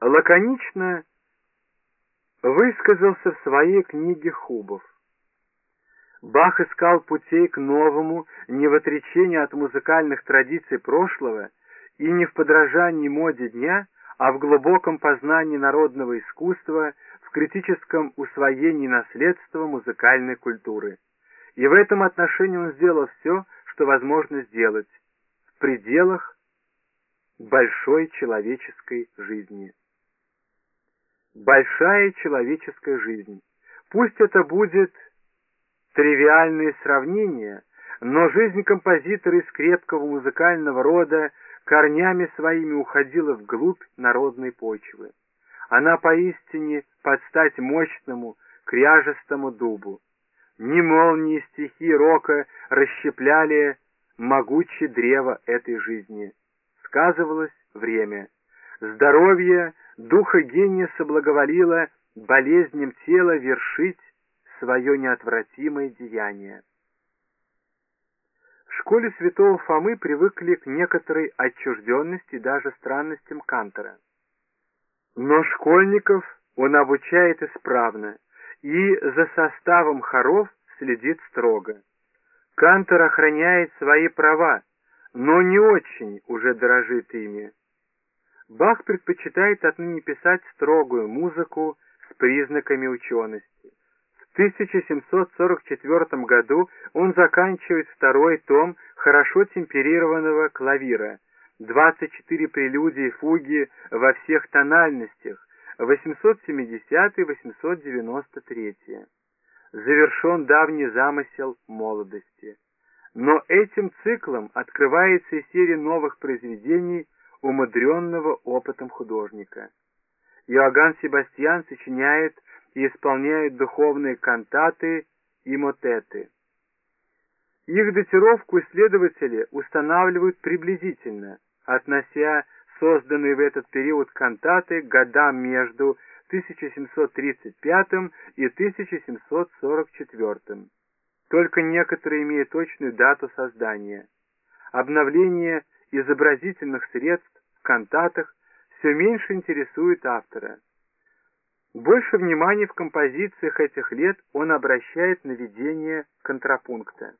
лаконично высказался в своей книге Хубов. Бах искал путей к новому, не в отречении от музыкальных традиций прошлого и не в подражании моде дня, а в глубоком познании народного искусства, в критическом усвоении наследства музыкальной культуры. И в этом отношении он сделал все, что возможно сделать, в пределах большой человеческой жизни. Большая человеческая жизнь. Пусть это будет тривиальное сравнение, но жизнь композитора из крепкого музыкального рода корнями своими уходила вглубь народной почвы. Она поистине под стать мощному, кряжестому дубу. Ни молнии стихи рока расщепляли могучее древо этой жизни. Сказывалось время. Здоровье духа гения соблаговолило болезням тела вершить свое неотвратимое деяние. В школе святого Фомы привыкли к некоторой отчужденности даже странностям Кантора. Но школьников он обучает исправно и за составом хоров следит строго. Кантор охраняет свои права, но не очень уже дорожит ими. Бах предпочитает отныне писать строгую музыку с признаками учености. В 1744 году он заканчивает второй том хорошо темперированного клавира, 24 прелюдии и фуги во всех тональностях, 870-893. Завершен давний замысел молодости. Но этим циклом открывается и серия новых произведений умудренного опытом художника. Иоганн Себастьян сочиняет и исполняет духовные кантаты и мотеты. Их датировку исследователи устанавливают приблизительно, относя созданные в этот период кантаты к годам между 1735 и 1744. Только некоторые имеют точную дату создания. Обновление изобразительных средств в кантатах все меньше интересует автора. Больше внимания в композициях этих лет он обращает на ведение контрапункта.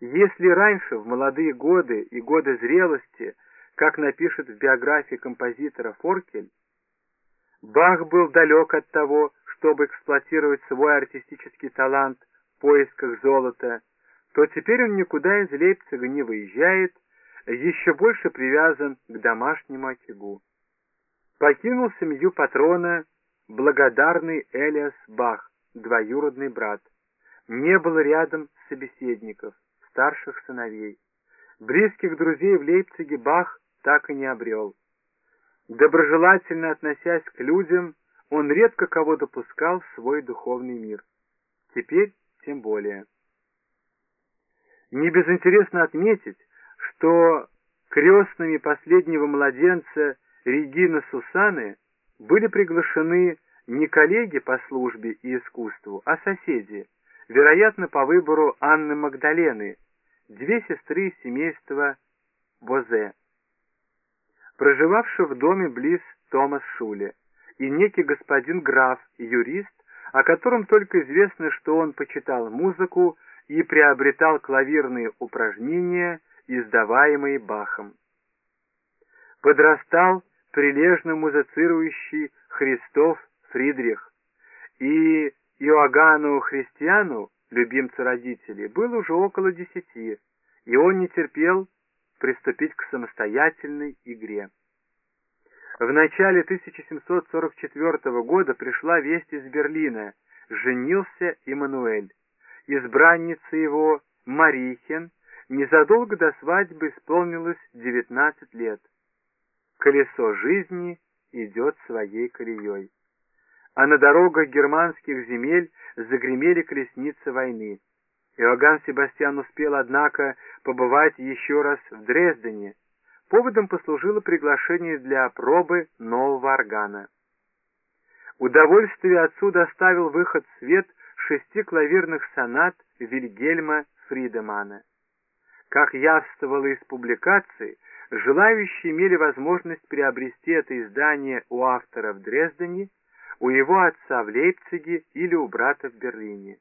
Если раньше, в молодые годы и годы зрелости, как напишет в биографии композитора Форкель, Бах был далек от того, чтобы эксплуатировать свой артистический талант в поисках золота, то теперь он никуда из Лейпцига не выезжает, еще больше привязан к домашнему очагу. Покинул семью патрона благодарный Элиас Бах, двоюродный брат. Не было рядом собеседников, старших сыновей. Близких друзей в Лейпциге Бах так и не обрел. Доброжелательно относясь к людям, он редко кого допускал в свой духовный мир. Теперь тем более. Не безинтересно отметить, что крестными последнего младенца Регина Сусаны были приглашены не коллеги по службе и искусству, а соседи, вероятно, по выбору Анны Магдалены, две сестры семейства Бозе проживавший в доме близ Томас Шуле, и некий господин граф, юрист, о котором только известно, что он почитал музыку и приобретал клавирные упражнения, издаваемые Бахом. Подрастал прилежно музыцирующий Христов Фридрих, и Иоганну Христиану, любимцу родителей, было уже около десяти, и он не терпел приступить к самостоятельной игре. В начале 1744 года пришла весть из Берлина. Женился Иммануэль. Избранница его, Марихен, незадолго до свадьбы исполнилось 19 лет. Колесо жизни идет своей колеей. А на дорогах германских земель загремели колесницы войны. Иоганн Себастьян успел, однако, побывать еще раз в Дрездене. Поводом послужило приглашение для пробы нового органа. Удовольствие отцу доставил выход в свет шести клавирных сонат Вильгельма Фридемана. Как явствовало из публикаций, Желающие имели возможность приобрести это издание у автора в Дрездене, у его отца в Лейпциге или у брата в Берлине.